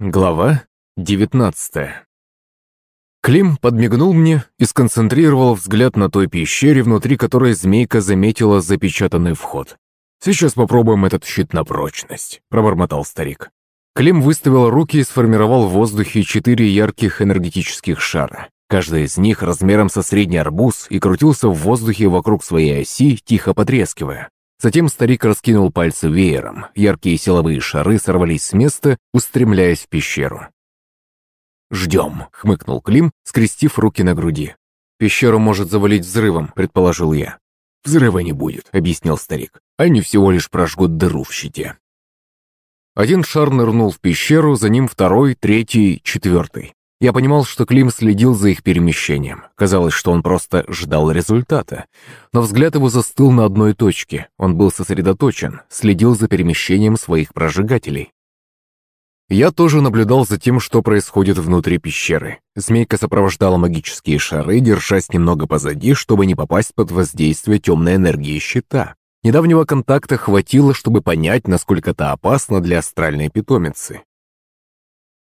Глава 19 Клим подмигнул мне и сконцентрировал взгляд на той пещере, внутри которой змейка заметила запечатанный вход. «Сейчас попробуем этот щит на прочность», – пробормотал старик. Клим выставил руки и сформировал в воздухе четыре ярких энергетических шара. Каждый из них размером со средний арбуз и крутился в воздухе вокруг своей оси, тихо потрескивая. Затем старик раскинул пальцы веером. Яркие силовые шары сорвались с места, устремляясь в пещеру. «Ждем», — хмыкнул Клим, скрестив руки на груди. «Пещеру может завалить взрывом», — предположил я. «Взрыва не будет», — объяснил старик. «Они всего лишь прожгут дыру в щите». Один шар нырнул в пещеру, за ним второй, третий, четвертый. Я понимал, что Клим следил за их перемещением. Казалось, что он просто ждал результата. Но взгляд его застыл на одной точке. Он был сосредоточен, следил за перемещением своих прожигателей. Я тоже наблюдал за тем, что происходит внутри пещеры. Змейка сопровождала магические шары, держась немного позади, чтобы не попасть под воздействие темной энергии щита. Недавнего контакта хватило, чтобы понять, насколько это опасно для астральной питомицы.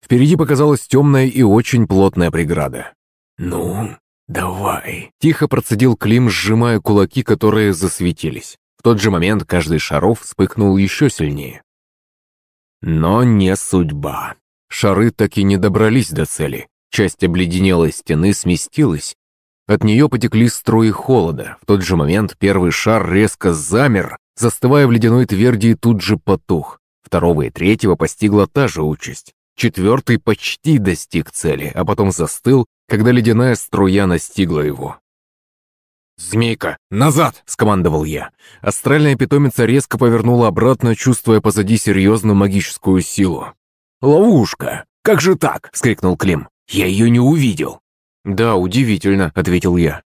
Впереди показалась темная и очень плотная преграда. «Ну, давай», — тихо процедил Клим, сжимая кулаки, которые засветились. В тот же момент каждый шаров вспыхнул еще сильнее. Но не судьба. Шары так и не добрались до цели. Часть обледенелой стены сместилась. От нее потекли струи холода. В тот же момент первый шар резко замер, застывая в ледяной тверди и тут же потух. Второго и третьего постигла та же участь. Четвертый почти достиг цели, а потом застыл, когда ледяная струя настигла его. «Змейка, назад!» – скомандовал я. Астральная питомица резко повернула обратно, чувствуя позади серьезную магическую силу. «Ловушка! Как же так?» – вскрикнул Клим. «Я ее не увидел!» «Да, удивительно», – ответил я.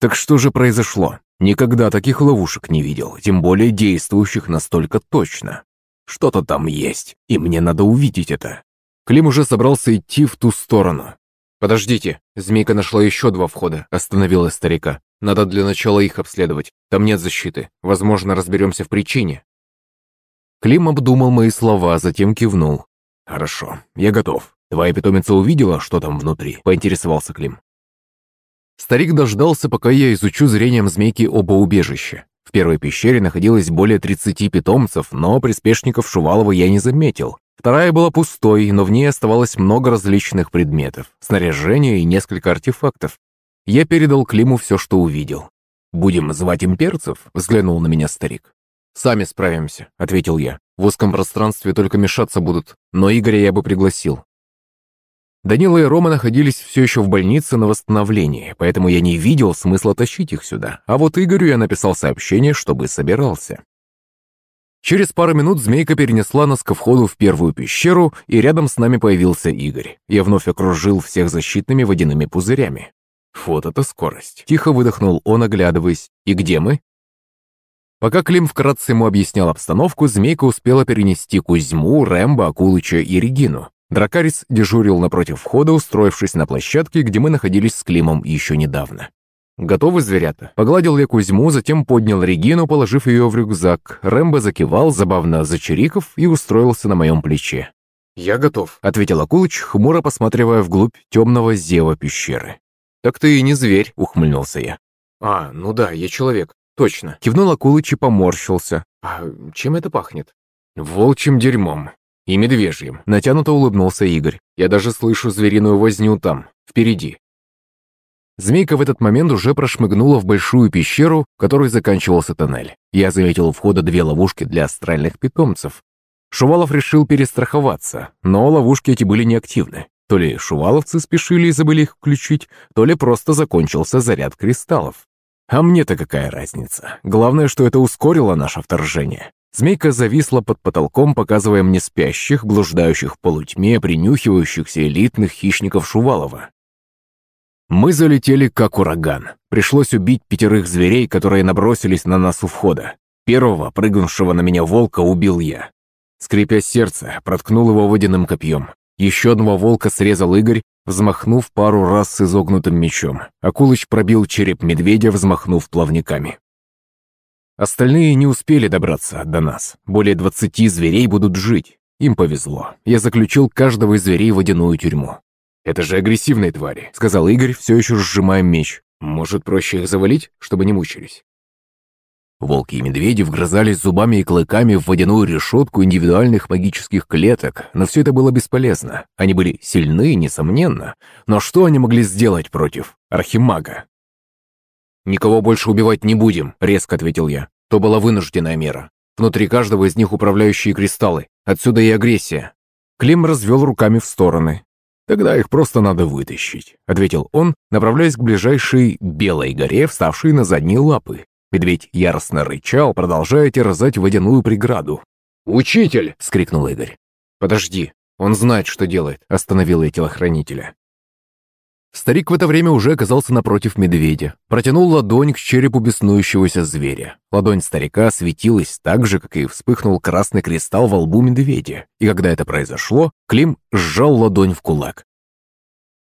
«Так что же произошло? Никогда таких ловушек не видел, тем более действующих настолько точно. Что-то там есть, и мне надо увидеть это. Клим уже собрался идти в ту сторону. «Подождите, змейка нашла еще два входа», – остановила старика. «Надо для начала их обследовать. Там нет защиты. Возможно, разберемся в причине». Клим обдумал мои слова, затем кивнул. «Хорошо, я готов. Твоя питомица увидела, что там внутри?» – поинтересовался Клим. Старик дождался, пока я изучу зрением змейки оба убежища. В первой пещере находилось более 30 питомцев, но приспешников Шувалова я не заметил. Вторая была пустой, но в ней оставалось много различных предметов, снаряжения и несколько артефактов. Я передал Климу все, что увидел. «Будем звать имперцев?» – взглянул на меня старик. «Сами справимся», – ответил я. «В узком пространстве только мешаться будут, но Игоря я бы пригласил». Данила и Рома находились все еще в больнице на восстановлении, поэтому я не видел смысла тащить их сюда, а вот Игорю я написал сообщение, чтобы собирался. Через пару минут змейка перенесла нас ко входу в первую пещеру, и рядом с нами появился Игорь. Я вновь окружил всех защитными водяными пузырями. Вот это скорость. Тихо выдохнул он, оглядываясь. И где мы? Пока Клим вкратце ему объяснял обстановку, змейка успела перенести Кузьму, Рэмбо, Акулыча и Регину. Дракарис дежурил напротив входа, устроившись на площадке, где мы находились с Климом еще недавно. «Готовы, зверята?» Погладил я Кузьму, затем поднял Регину, положив ее в рюкзак. Рэмбо закивал, забавно зачириков, и устроился на моем плече. «Я готов», — ответил Акулыч, хмуро посматривая вглубь темного зева пещеры. «Так ты и не зверь», — ухмыльнулся я. «А, ну да, я человек, точно». Кивнул Акулыч и поморщился. «А чем это пахнет?» «Волчьим дерьмом. И медвежьим», — натянуто улыбнулся Игорь. «Я даже слышу звериную возню там, впереди. Змейка в этот момент уже прошмыгнула в большую пещеру, в которой заканчивался тоннель. Я заметил у входа две ловушки для астральных питомцев. Шувалов решил перестраховаться, но ловушки эти были неактивны. То ли шуваловцы спешили и забыли их включить, то ли просто закончился заряд кристаллов. А мне-то какая разница? Главное, что это ускорило наше вторжение. Змейка зависла под потолком, показывая мне спящих, блуждающих в полутьме, принюхивающихся элитных хищников Шувалова. Мы залетели как ураган. Пришлось убить пятерых зверей, которые набросились на нас у входа. Первого, прыгнувшего на меня волка, убил я. Скрипя сердце, проткнул его водяным копьем. Еще одного волка срезал Игорь, взмахнув пару раз с изогнутым мечом. Акулыч пробил череп медведя, взмахнув плавниками. Остальные не успели добраться до нас. Более двадцати зверей будут жить. Им повезло. Я заключил каждого из зверей в водяную тюрьму. «Это же агрессивные твари», — сказал Игорь, все еще сжимая меч. «Может, проще их завалить, чтобы не мучились?» Волки и медведи вгрызались зубами и клыками в водяную решетку индивидуальных магических клеток, но все это было бесполезно. Они были сильны, несомненно, но что они могли сделать против архимага? «Никого больше убивать не будем», — резко ответил я. То была вынужденная мера. Внутри каждого из них управляющие кристаллы. Отсюда и агрессия. Клим развел руками в стороны. «Тогда их просто надо вытащить», — ответил он, направляясь к ближайшей белой горе, вставшей на задние лапы. Медведь яростно рычал, продолжая терзать водяную преграду. «Учитель!» — скрикнул Игорь. «Подожди, он знает, что делает», — остановил я телохранителя. Старик в это время уже оказался напротив медведя. Протянул ладонь к черепу беснующегося зверя. Ладонь старика светилась так же, как и вспыхнул красный кристалл во лбу медведя. И когда это произошло, Клим сжал ладонь в кулак.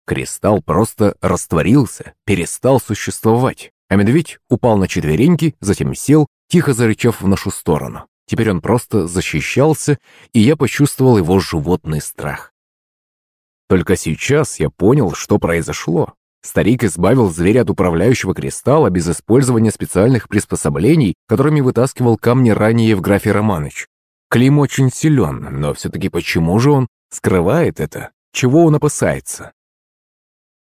Кристалл просто растворился, перестал существовать. А медведь упал на четвереньки, затем сел, тихо зарычав в нашу сторону. Теперь он просто защищался, и я почувствовал его животный страх. Только сейчас я понял, что произошло. Старик избавил зверя от управляющего кристалла без использования специальных приспособлений, которыми вытаскивал камни ранее в графе Романыч. Клим очень силен, но все-таки почему же он скрывает это? Чего он опасается?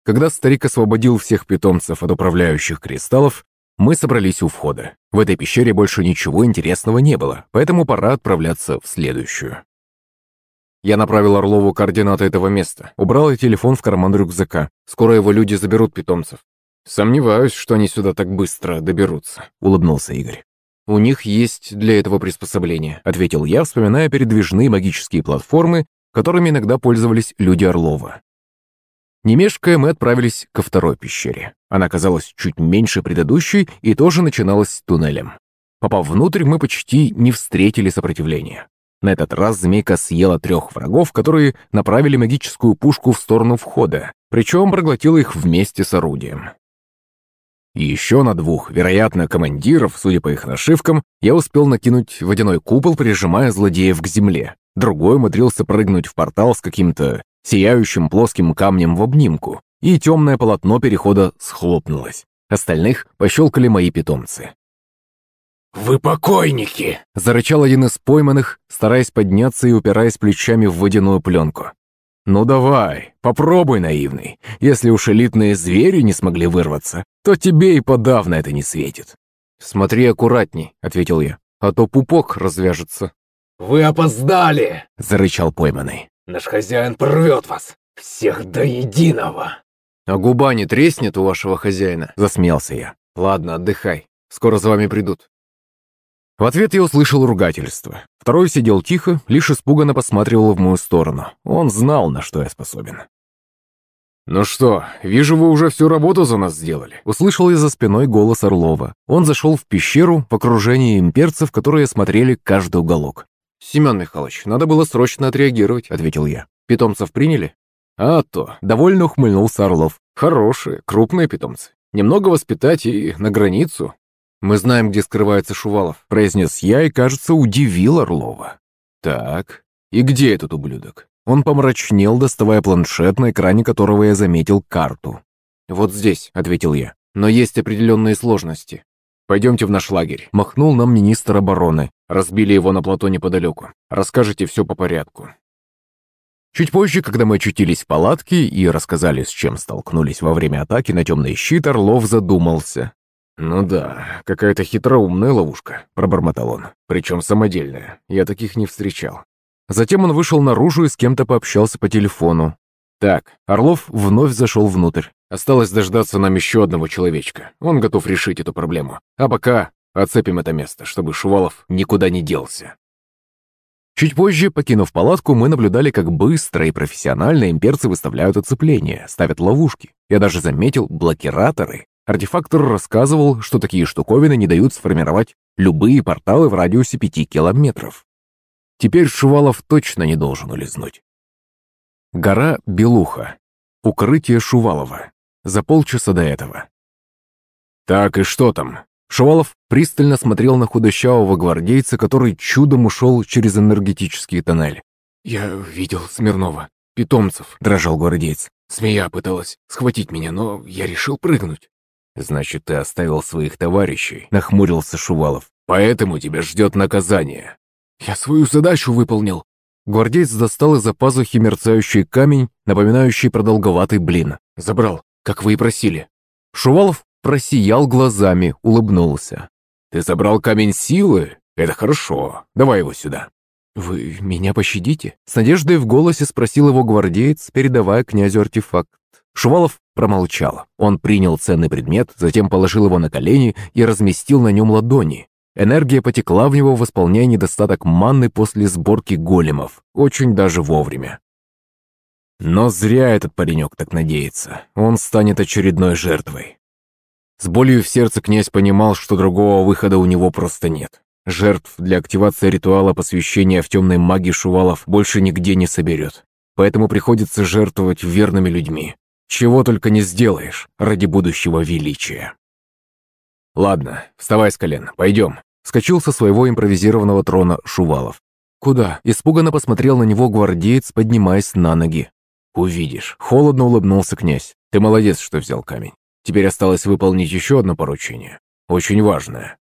Когда старик освободил всех питомцев от управляющих кристаллов, мы собрались у входа. В этой пещере больше ничего интересного не было, поэтому пора отправляться в следующую. Я направил Орлову координаты этого места, убрал и телефон в карман рюкзака. Скоро его люди заберут питомцев. Сомневаюсь, что они сюда так быстро доберутся, улыбнулся Игорь. «У них есть для этого приспособление», — ответил я, вспоминая передвижные магические платформы, которыми иногда пользовались люди Орлова. Не мешкая, мы отправились ко второй пещере. Она казалась чуть меньше предыдущей и тоже начиналась туннелем. Попав внутрь, мы почти не встретили сопротивления. На этот раз змейка съела трех врагов, которые направили магическую пушку в сторону входа, причем проглотила их вместе с орудием. Еще на двух, вероятно, командиров, судя по их нашивкам, я успел накинуть водяной купол, прижимая злодеев к земле. Другой умудрился прыгнуть в портал с каким-то сияющим плоским камнем в обнимку, и темное полотно перехода схлопнулось. Остальных пощелкали мои питомцы. «Вы покойники!» – зарычал один из пойманных, стараясь подняться и упираясь плечами в водяную пленку. «Ну давай, попробуй, наивный. Если уж элитные звери не смогли вырваться, то тебе и подавно это не светит». «Смотри аккуратней», — ответил я, — «а то пупок развяжется». «Вы опоздали!» — зарычал пойманный. «Наш хозяин порвет вас! Всех до единого!» «А губа не треснет у вашего хозяина?» — засмеялся я. «Ладно, отдыхай. Скоро за вами придут». В ответ я услышал ругательство. Второй сидел тихо, лишь испуганно посматривал в мою сторону. Он знал, на что я способен. «Ну что, вижу, вы уже всю работу за нас сделали», — услышал я за спиной голос Орлова. Он зашел в пещеру в окружении имперцев, которые смотрели каждый уголок. «Семен Михайлович, надо было срочно отреагировать», — ответил я. «Питомцев приняли?» «А то», — довольно ухмыльнулся Орлов. «Хорошие, крупные питомцы. Немного воспитать и на границу. «Мы знаем, где скрывается Шувалов», — произнес я и, кажется, удивил Орлова. «Так, и где этот ублюдок?» Он помрачнел, доставая планшет, на экране которого я заметил карту. «Вот здесь», — ответил я, — «но есть определенные сложности. Пойдемте в наш лагерь», — махнул нам министр обороны. Разбили его на плато неподалеку. Расскажите все по порядку. Чуть позже, когда мы очутились в палатке и рассказали, с чем столкнулись во время атаки на темный щит, Орлов задумался. «Ну да, какая-то хитроумная ловушка», — пробормотал он. «Причем самодельная. Я таких не встречал». Затем он вышел наружу и с кем-то пообщался по телефону. Так, Орлов вновь зашел внутрь. Осталось дождаться нам еще одного человечка. Он готов решить эту проблему. А пока оцепим это место, чтобы Шувалов никуда не делся. Чуть позже, покинув палатку, мы наблюдали, как быстро и профессионально имперцы выставляют оцепление, ставят ловушки. Я даже заметил блокираторы, Артефактор рассказывал, что такие штуковины не дают сформировать любые порталы в радиусе пяти километров. Теперь Шувалов точно не должен улизнуть. Гора Белуха. Укрытие Шувалова. За полчаса до этого. «Так и что там?» Шувалов пристально смотрел на худощавого гвардейца, который чудом ушел через энергетический тоннель. «Я видел Смирнова. Питомцев», — дрожал гвардеец. «Змея пыталась схватить меня, но я решил прыгнуть». «Значит, ты оставил своих товарищей», — нахмурился Шувалов. «Поэтому тебя ждет наказание». «Я свою задачу выполнил». Гвардеец достал из-за пазухи мерцающий камень, напоминающий продолговатый блин. Забрал, как вы и просили. Шувалов просиял глазами, улыбнулся. «Ты забрал камень силы? Это хорошо. Давай его сюда». «Вы меня пощадите?» С надеждой в голосе спросил его гвардеец, передавая князю артефакт. Шувалов промолчал. Он принял ценный предмет, затем положил его на колени и разместил на нем ладони. Энергия потекла в него, восполняя недостаток манны после сборки големов. Очень даже вовремя. Но зря этот паренек так надеется. Он станет очередной жертвой. С болью в сердце князь понимал, что другого выхода у него просто нет. Жертв для активации ритуала посвящения в темной магии Шувалов больше нигде не соберет. Поэтому приходится жертвовать верными людьми. Чего только не сделаешь ради будущего величия. «Ладно, вставай с колен, пойдем», — скочил со своего импровизированного трона Шувалов. «Куда?» — испуганно посмотрел на него гвардеец, поднимаясь на ноги. «Увидишь», — холодно улыбнулся князь. «Ты молодец, что взял камень. Теперь осталось выполнить еще одно поручение. Очень важное.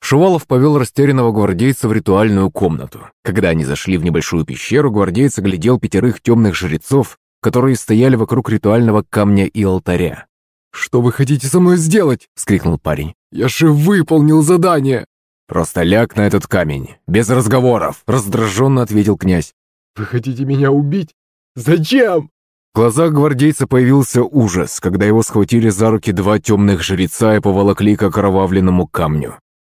Шувалов повел растерянного гвардейца в ритуальную комнату. Когда они зашли в небольшую пещеру, гвардейц оглядел пятерых темных жрецов, которые стояли вокруг ритуального камня и алтаря. «Что вы хотите со мной сделать?» — вскрикнул парень. «Я же выполнил задание!» «Просто ляг на этот камень, без разговоров!» — раздраженно ответил князь. «Вы хотите меня убить? Зачем?» В глазах гвардейца появился ужас, когда его схватили за руки два темных жреца и поволокли к окровавленному камню.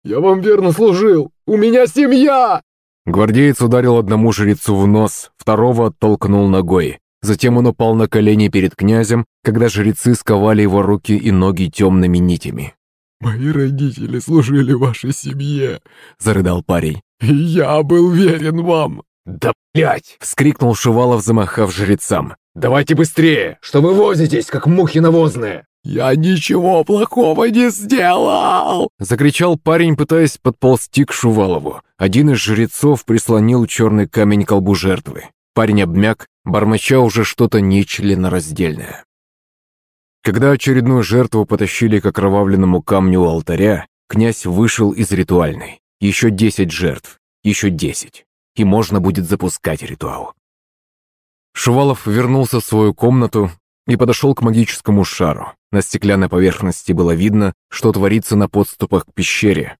«Я вам верно служил! У меня семья!» Гвардеец ударил одному жрецу в нос, второго оттолкнул ногой. Затем он упал на колени перед князем, когда жрецы сковали его руки и ноги темными нитями. «Мои родители служили вашей семье», — зарыдал парень. «И я был верен вам». «Да блять!» — вскрикнул Шувалов, замахав жрецам. «Давайте быстрее! Что вы возитесь, как мухи навозные?» «Я ничего плохого не сделал!» Закричал парень, пытаясь подползти к Шувалову. Один из жрецов прислонил черный камень к колбу жертвы. Парень обмяк, бормоча уже что-то нечленораздельное. Когда очередную жертву потащили к окровавленному камню у алтаря, князь вышел из ритуальной. Еще десять жертв, еще десять. И можно будет запускать ритуал. Шувалов вернулся в свою комнату и подошел к магическому шару. На стеклянной поверхности было видно, что творится на подступах к пещере.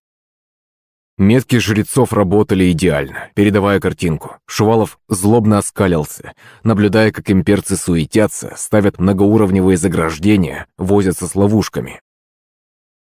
Метки жрецов работали идеально, передавая картинку. Шувалов злобно оскалился, наблюдая, как имперцы суетятся, ставят многоуровневые заграждения, возятся с ловушками.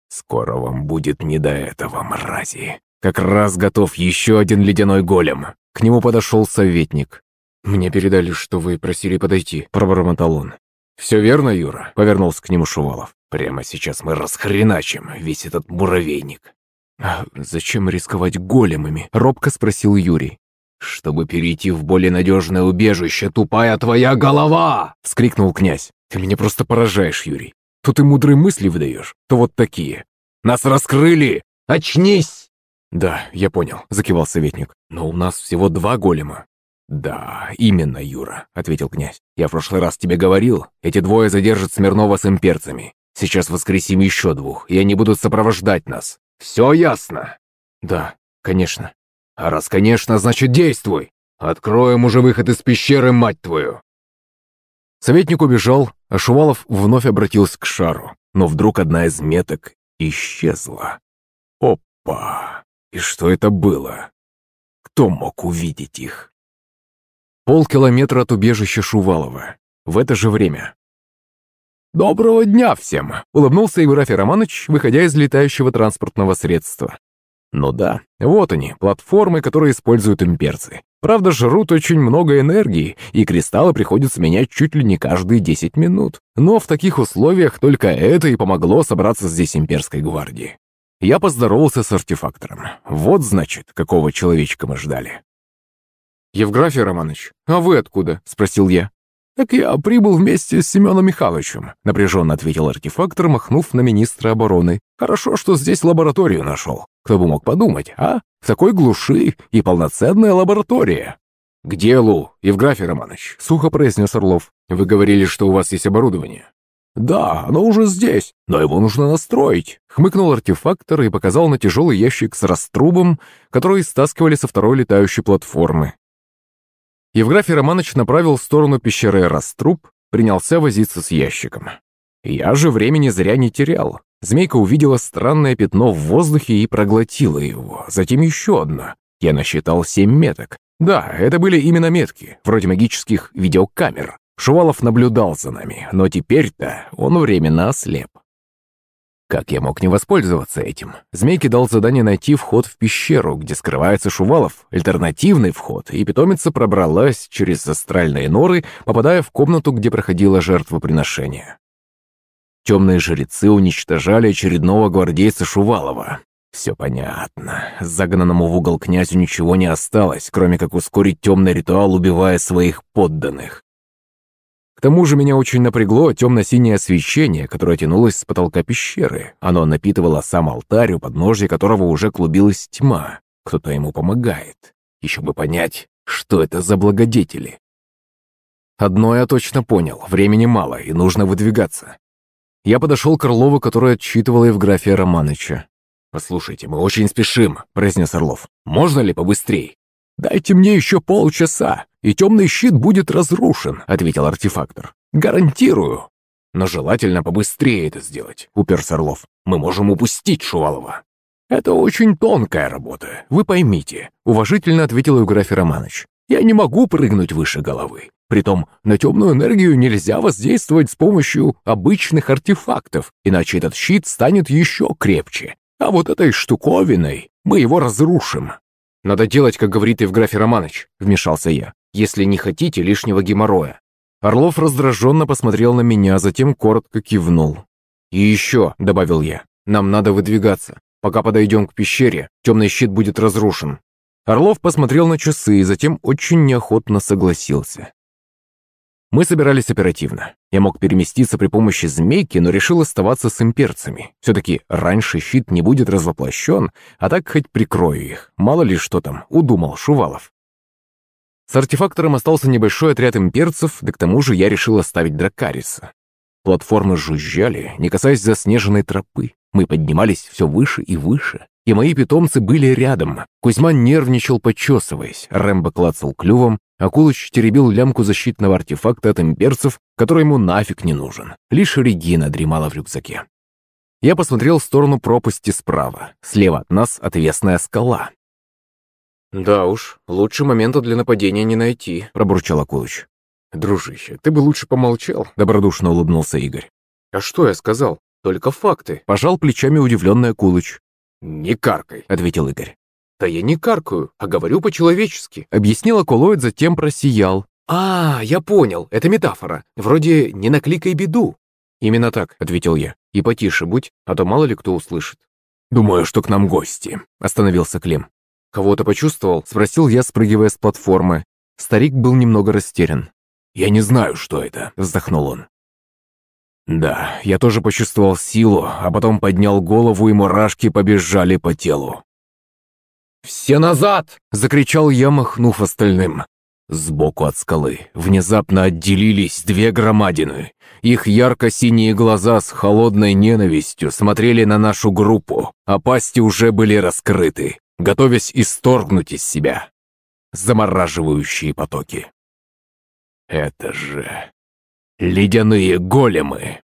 «Скоро вам будет не до этого, мрази. Как раз готов еще один ледяной голем». К нему подошел советник. «Мне передали, что вы просили подойти», — пробормотал он. «Все верно, Юра?» — повернулся к нему Шувалов. «Прямо сейчас мы расхреначим весь этот муравейник». «А зачем рисковать големами?» — робко спросил Юрий. «Чтобы перейти в более надежное убежище, тупая твоя голова!» — вскрикнул князь. «Ты меня просто поражаешь, Юрий. То ты мудрые мысли выдаешь, то вот такие. Нас раскрыли! Очнись!» «Да, я понял», — закивал советник. «Но у нас всего два голема. «Да, именно, Юра», — ответил князь. «Я в прошлый раз тебе говорил, эти двое задержат Смирнова с имперцами. Сейчас воскресим еще двух, и они будут сопровождать нас. Все ясно?» «Да, конечно». «А раз конечно, значит действуй! Откроем уже выход из пещеры, мать твою!» Советник убежал, а Шувалов вновь обратился к шару, но вдруг одна из меток исчезла. Опа! И что это было? Кто мог увидеть их? Полкилометра от убежища Шувалова. В это же время. «Доброго дня всем!» — улыбнулся Евграфий Романович, выходя из летающего транспортного средства. Ну да, вот они, платформы, которые используют имперцы. Правда, жрут очень много энергии, и кристаллы приходится менять чуть ли не каждые 10 минут. Но в таких условиях только это и помогло собраться здесь имперской гвардии. Я поздоровался с артефактором. Вот, значит, какого человечка мы ждали. «Евграфий Романович, а вы откуда?» – спросил я. «Так я прибыл вместе с Семеном Михайловичем», – напряженно ответил артефактор, махнув на министра обороны. «Хорошо, что здесь лабораторию нашел. Кто бы мог подумать, а? В такой глуши и полноценная лаборатория». «К делу, Евграфий Романович», — сухо произнес Орлов. «Вы говорили, что у вас есть оборудование». «Да, оно уже здесь, но его нужно настроить», — хмыкнул артефактор и показал на тяжелый ящик с раструбом, который стаскивали со второй летающей платформы. Евграфий Романович направил в сторону пещеры раструб, принялся возиться с ящиком. Я же времени зря не терял. Змейка увидела странное пятно в воздухе и проглотила его, затем еще одно. Я насчитал семь меток. Да, это были именно метки, вроде магических видеокамер. Шувалов наблюдал за нами, но теперь-то он временно ослеп. Как я мог не воспользоваться этим? Змейке дал задание найти вход в пещеру, где скрывается Шувалов, альтернативный вход, и питомица пробралась через астральные норы, попадая в комнату, где проходило жертвоприношение. Темные жрецы уничтожали очередного гвардейца Шувалова. Все понятно. Загнанному в угол князю ничего не осталось, кроме как ускорить темный ритуал, убивая своих подданных. К тому же меня очень напрягло темно-синее освещение, которое тянулось с потолка пещеры. Оно напитывало сам алтарь, у подножья которого уже клубилась тьма. Кто-то ему помогает. Еще бы понять, что это за благодетели. Одно я точно понял, времени мало, и нужно выдвигаться. Я подошел к Орлову, который отчитывал Евграфия Романыча. «Послушайте, мы очень спешим», — произнес Орлов. «Можно ли побыстрей?» «Дайте мне еще полчаса, и темный щит будет разрушен», — ответил артефактор. «Гарантирую». «Но желательно побыстрее это сделать», — уперся Орлов. «Мы можем упустить Шувалова». «Это очень тонкая работа, вы поймите», — уважительно ответил Евграфий Романович. «Я не могу прыгнуть выше головы. Притом на темную энергию нельзя воздействовать с помощью обычных артефактов, иначе этот щит станет еще крепче. А вот этой штуковиной мы его разрушим. «Надо делать, как говорит Евграфий Романович», — вмешался я, «если не хотите лишнего геморроя». Орлов раздраженно посмотрел на меня, затем коротко кивнул. «И еще», — добавил я, — «нам надо выдвигаться. Пока подойдем к пещере, темный щит будет разрушен». Орлов посмотрел на часы и затем очень неохотно согласился. Мы собирались оперативно. Я мог переместиться при помощи змейки, но решил оставаться с имперцами. Все-таки раньше щит не будет развоплощен, а так хоть прикрою их. Мало ли что там, удумал Шувалов. С артефактором остался небольшой отряд имперцев, да к тому же я решил оставить Дракариса. Платформы жужжали, не касаясь заснеженной тропы. Мы поднимались все выше и выше, и мои питомцы были рядом. Кузьма нервничал, почесываясь, Рэмбо клацал клювом, Акулыч теребил лямку защитного артефакта от имперцев, который ему нафиг не нужен. Лишь Регина дремала в рюкзаке. Я посмотрел в сторону пропасти справа. Слева от нас отвесная скала. «Да уж, лучше момента для нападения не найти», — пробурчал Акулыч. «Дружище, ты бы лучше помолчал», — добродушно улыбнулся Игорь. «А что я сказал? Только факты», — пожал плечами удивленный Акулыч. «Не каркай», — ответил Игорь. «Да я не каркаю, а говорю по-человечески», — объяснил Акулоид, затем просиял. «А, я понял, это метафора. Вроде «не накликай беду». «Именно так», — ответил я. «И потише будь, а то мало ли кто услышит». «Думаю, что к нам гости», — остановился Клим. «Кого-то почувствовал?» — спросил я, спрыгивая с платформы. Старик был немного растерян. «Я не знаю, что это», — вздохнул он. Да, я тоже почувствовал силу, а потом поднял голову, и мурашки побежали по телу. «Все назад!» — закричал я, махнув остальным. Сбоку от скалы внезапно отделились две громадины. Их ярко-синие глаза с холодной ненавистью смотрели на нашу группу, а пасти уже были раскрыты, готовясь исторгнуть из себя замораживающие потоки. Это же ледяные големы.